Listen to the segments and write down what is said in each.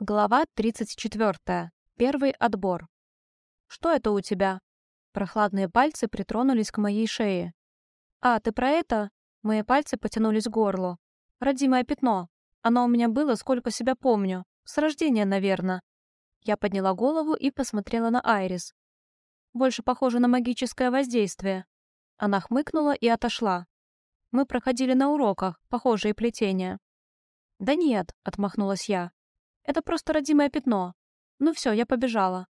Глава 34. Первый отбор. «Что это у тебя?» Прохладные пальцы притронулись к моей шее. «А, ты про это?» Мои пальцы потянулись к горлу. «Родимое пятно. Оно у меня было, сколько себя помню. С рождения, наверное». Я подняла голову и посмотрела на Айрис. Больше похоже на магическое воздействие. Она хмыкнула и отошла. Мы проходили на уроках похожие плетения. «Да нет», — отмахнулась я. Это просто родимое пятно. Ну все, я побежала.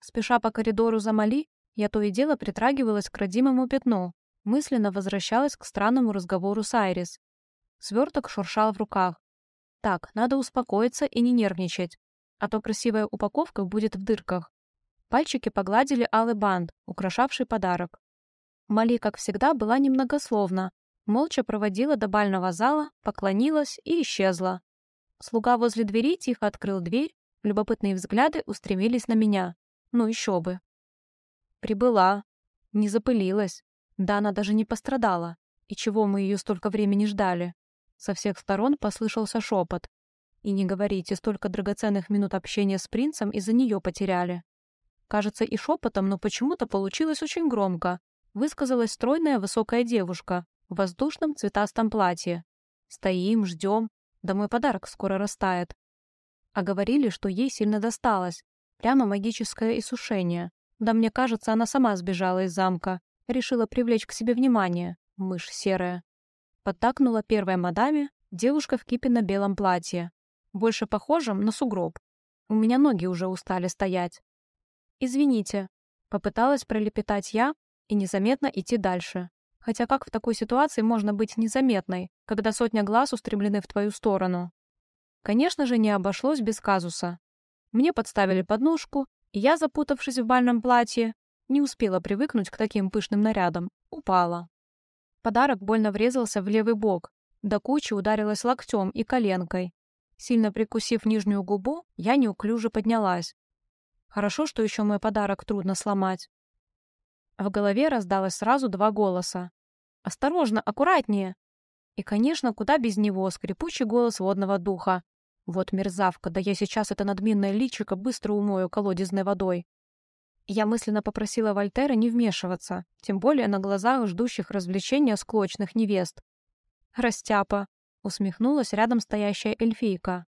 Спеша по коридору за Мали, я то и дело притрагивалась к родимому пятну, мысленно возвращалась к странному разговору с Айрис. Сверток шуршал в руках. Так, надо успокоиться и не нервничать, а то красивая упаковка будет в дырках. Пальчики погладили алый бант, украшавший подарок. Мали, как всегда, была немногословна, молча проводила до бального зала, поклонилась и исчезла. Слуга возле двери тихо открыл дверь, любопытные взгляды устремились на меня. Ну еще бы. Прибыла. Не запылилась. Да, она даже не пострадала. И чего мы ее столько времени ждали? Со всех сторон послышался шепот. И не говорите, столько драгоценных минут общения с принцем из-за нее потеряли. Кажется, и шепотом, но почему-то получилось очень громко. Высказалась стройная высокая девушка в воздушном цветастом платье. Стоим, ждем, да мой подарок скоро растает. А говорили, что ей сильно досталось. Прямо магическое иссушение. Да мне кажется, она сама сбежала из замка. Решила привлечь к себе внимание. Мышь серая. Подтакнула первая мадаме, девушка в кипе на белом платье. Больше похожем на сугроб. У меня ноги уже устали стоять. «Извините», — попыталась пролепетать я и незаметно идти дальше. Хотя как в такой ситуации можно быть незаметной, когда сотня глаз устремлены в твою сторону? Конечно же, не обошлось без казуса. Мне подставили подножку, и я, запутавшись в бальном платье, не успела привыкнуть к таким пышным нарядам. Упала. Подарок больно врезался в левый бок, до кучи ударилась локтем и коленкой. Сильно прикусив нижнюю губу, я неуклюже поднялась. Хорошо, что еще мой подарок трудно сломать. В голове раздалось сразу два голоса. «Осторожно, аккуратнее!» И, конечно, куда без него скрипучий голос водного духа. «Вот мерзавка, да я сейчас это надменное личико быстро умою колодезной водой». Я мысленно попросила Вольтера не вмешиваться, тем более на глазах ждущих развлечения склочных невест. «Растяпа!» — усмехнулась рядом стоящая эльфийка.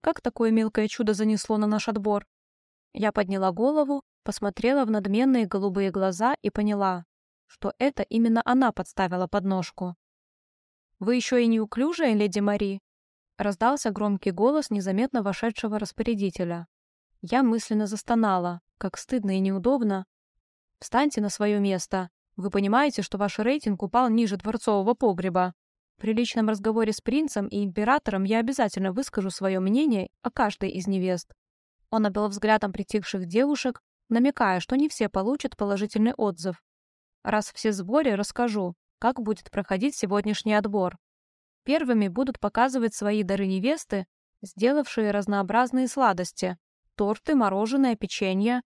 «Как такое мелкое чудо занесло на наш отбор?» Я подняла голову посмотрела в надменные голубые глаза и поняла, что это именно она подставила подножку. «Вы еще и неуклюжая, леди Мари?» Раздался громкий голос незаметно вошедшего распорядителя. Я мысленно застонала, как стыдно и неудобно. «Встаньте на свое место. Вы понимаете, что ваш рейтинг упал ниже дворцового погреба. При личном разговоре с принцем и императором я обязательно выскажу свое мнение о каждой из невест». Он обвел взглядом притихших девушек, намекая, что не все получат положительный отзыв. Раз все в сборе, расскажу, как будет проходить сегодняшний отбор. Первыми будут показывать свои дары невесты, сделавшие разнообразные сладости. Торты, мороженое, печенье.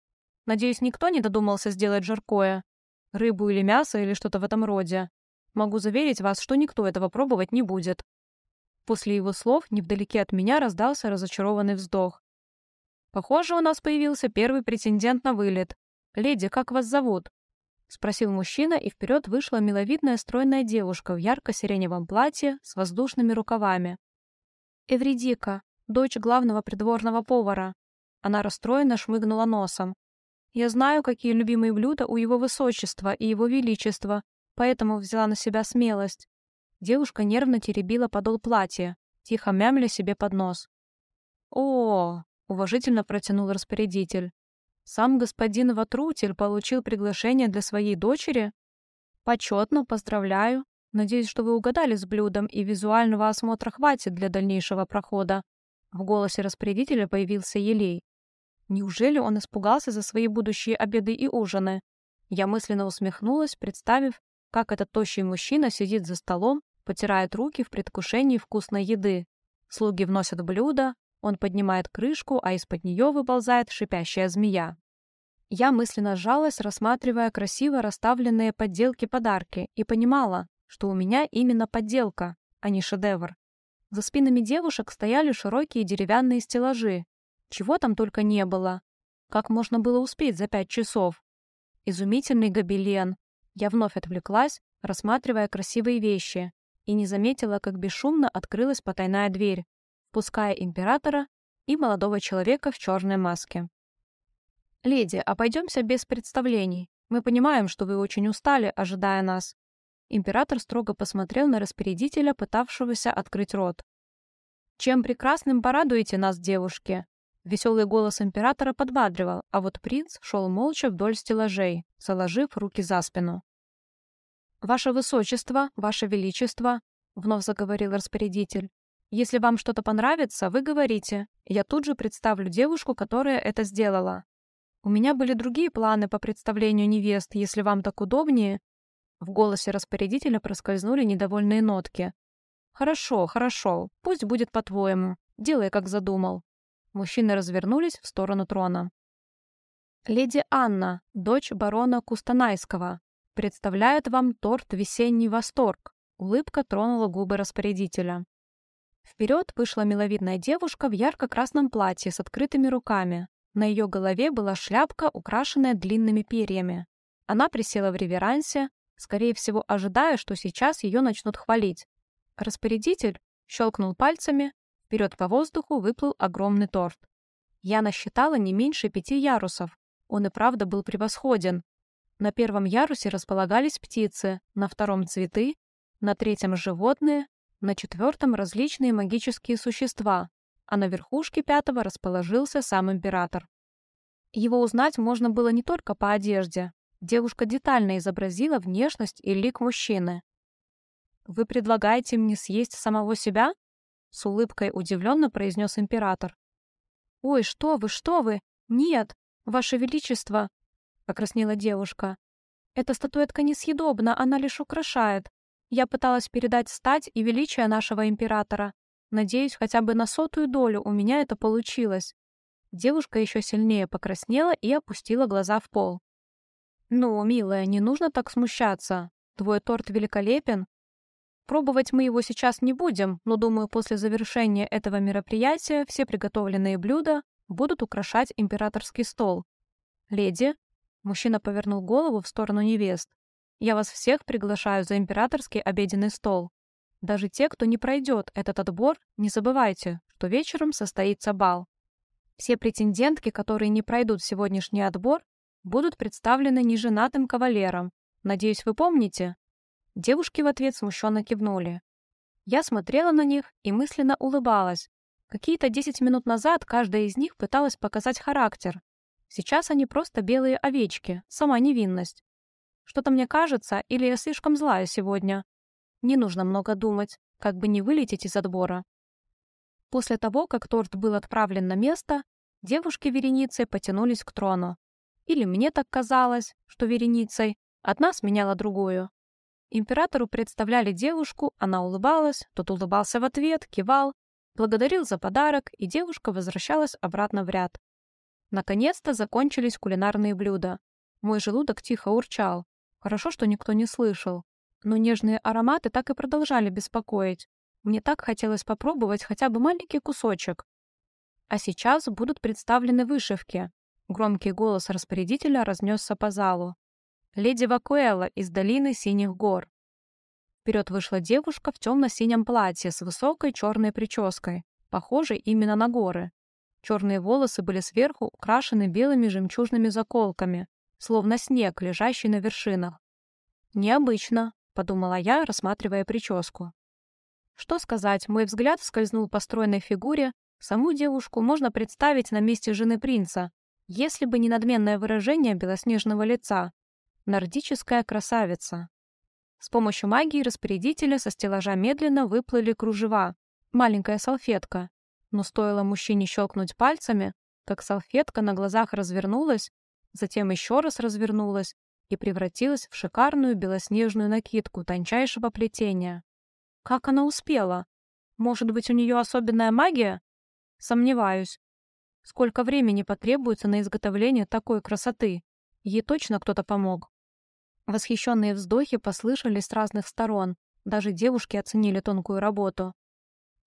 Надеюсь, никто не додумался сделать жаркое. Рыбу или мясо, или что-то в этом роде. Могу заверить вас, что никто этого пробовать не будет. После его слов невдалеке от меня раздался разочарованный вздох. Похоже, у нас появился первый претендент на вылет. Леди, как вас зовут? Спросил мужчина, и вперед вышла миловидная стройная девушка в ярко-сиреневом платье с воздушными рукавами. Эвридика, дочь главного придворного повара. Она расстроенно шмыгнула носом. Я знаю, какие любимые блюда у его высочества и его величества, поэтому взяла на себя смелость. Девушка нервно теребила подол платья, тихо мямля себе под нос. «О, уважительно протянул распорядитель. Сам господин Ватрутель получил приглашение для своей дочери? Почетно, поздравляю. Надеюсь, что вы угадали с блюдом, и визуального осмотра хватит для дальнейшего прохода. В голосе распорядителя появился Елей. Неужели он испугался за свои будущие обеды и ужины? Я мысленно усмехнулась, представив, как этот тощий мужчина сидит за столом, потирает руки в предвкушении вкусной еды. Слуги вносят блюда, он поднимает крышку, а из-под нее выползает шипящая змея. Я мысленно сжалась, рассматривая красиво расставленные подделки-подарки, и понимала, что у меня именно подделка, а не шедевр. За спинами девушек стояли широкие деревянные стеллажи. Чего там только не было. Как можно было успеть за пять часов? Изумительный гобелен. Я вновь отвлеклась, рассматривая красивые вещи, и не заметила, как бесшумно открылась потайная дверь, впуская императора и молодого человека в черной маске. «Леди, обойдемся без представлений. Мы понимаем, что вы очень устали, ожидая нас». Император строго посмотрел на распорядителя, пытавшегося открыть рот. «Чем прекрасным порадуете нас, девушки?» Веселый голос императора подбадривал, а вот принц шел молча вдоль стеллажей, заложив руки за спину. «Ваше Высочество, Ваше Величество», — вновь заговорил распорядитель, «если вам что-то понравится, вы говорите. Я тут же представлю девушку, которая это сделала. У меня были другие планы по представлению невест, если вам так удобнее». В голосе распорядителя проскользнули недовольные нотки. «Хорошо, хорошо, пусть будет по-твоему. Делай, как задумал». Мужчины развернулись в сторону трона. «Леди Анна, дочь барона Кустанайского, представляет вам торт «Весенний восторг». Улыбка тронула губы распорядителя. Вперед вышла миловидная девушка в ярко-красном платье с открытыми руками. На ее голове была шляпка, украшенная длинными перьями. Она присела в реверансе, скорее всего, ожидая, что сейчас ее начнут хвалить. Распорядитель щелкнул пальцами, вперед по воздуху выплыл огромный торт. Я насчитала не меньше пяти ярусов. Он и правда был превосходен. На первом ярусе располагались птицы, на втором — цветы, на третьем — животные, на четвертом — различные магические существа, а на верхушке пятого расположился сам император. Его узнать можно было не только по одежде. Девушка детально изобразила внешность и лик мужчины. «Вы предлагаете мне съесть самого себя?» С улыбкой удивленно произнес император. «Ой, что вы, что вы! Нет, ваше величество!» Покраснела девушка. «Эта статуэтка несъедобна, она лишь украшает. Я пыталась передать стать и величие нашего императора. Надеюсь, хотя бы на сотую долю у меня это получилось». Девушка еще сильнее покраснела и опустила глаза в пол. «Ну, милая, не нужно так смущаться. Твой торт великолепен, Пробовать мы его сейчас не будем, но думаю, после завершения этого мероприятия все приготовленные блюда будут украшать императорский стол. Леди, мужчина повернул голову в сторону невест. Я вас всех приглашаю за императорский обеденный стол. Даже те, кто не пройдет этот отбор, не забывайте, что вечером состоится бал. Все претендентки, которые не пройдут сегодняшний отбор, будут представлены неженатым кавалером. Надеюсь, вы помните, Девушки в ответ смущенно кивнули. Я смотрела на них и мысленно улыбалась. Какие-то десять минут назад каждая из них пыталась показать характер. Сейчас они просто белые овечки, сама невинность. Что-то мне кажется, или я слишком злая сегодня. Не нужно много думать, как бы не вылететь из отбора. После того, как торт был отправлен на место, девушки вереницей потянулись к трону. Или мне так казалось, что вереницей одна сменяла другую. Императору представляли девушку, она улыбалась, тот улыбался в ответ, кивал, благодарил за подарок, и девушка возвращалась обратно в ряд. Наконец-то закончились кулинарные блюда. Мой желудок тихо урчал. Хорошо, что никто не слышал. Но нежные ароматы так и продолжали беспокоить. Мне так хотелось попробовать хотя бы маленький кусочек. А сейчас будут представлены вышивки. Громкий голос распорядителя разнесся по залу. Леди Вакуэлла из долины Синих гор. Вперед вышла девушка в темно-синем платье с высокой черной прической, похожей именно на горы. Черные волосы были сверху украшены белыми жемчужными заколками, словно снег, лежащий на вершинах. «Необычно», — подумала я, рассматривая прическу. Что сказать, мой взгляд скользнул по стройной фигуре. Саму девушку можно представить на месте жены принца, если бы не надменное выражение белоснежного лица, Нордическая красавица. С помощью магии распорядителя со стеллажа медленно выплыли кружева. Маленькая салфетка. Но стоило мужчине щелкнуть пальцами, как салфетка на глазах развернулась, затем еще раз развернулась и превратилась в шикарную белоснежную накидку тончайшего плетения. Как она успела? Может быть, у нее особенная магия? Сомневаюсь. Сколько времени потребуется на изготовление такой красоты? Ей точно кто-то помог. Восхищенные вздохи послышались с разных сторон. Даже девушки оценили тонкую работу.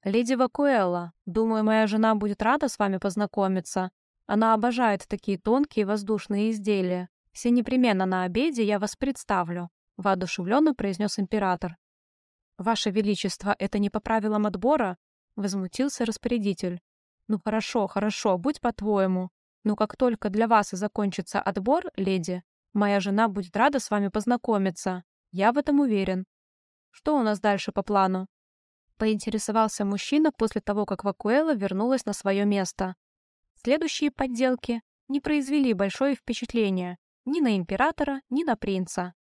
«Леди Вакуэлла, думаю, моя жена будет рада с вами познакомиться. Она обожает такие тонкие воздушные изделия. Все непременно на обеде я вас представлю», — воодушевленно произнес император. «Ваше Величество, это не по правилам отбора?» — возмутился распорядитель. «Ну хорошо, хорошо, будь по-твоему. Но как только для вас и закончится отбор, леди, моя жена будет рада с вами познакомиться. Я в этом уверен. Что у нас дальше по плану?» Поинтересовался мужчина после того, как Вакуэла вернулась на свое место. Следующие подделки не произвели большое впечатление ни на императора, ни на принца.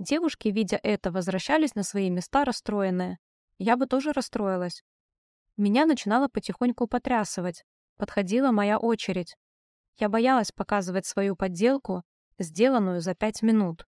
Девушки, видя это, возвращались на свои места расстроенные. Я бы тоже расстроилась. Меня начинало потихоньку потрясывать. Подходила моя очередь. Я боялась показывать свою подделку, сделанную за пять минут.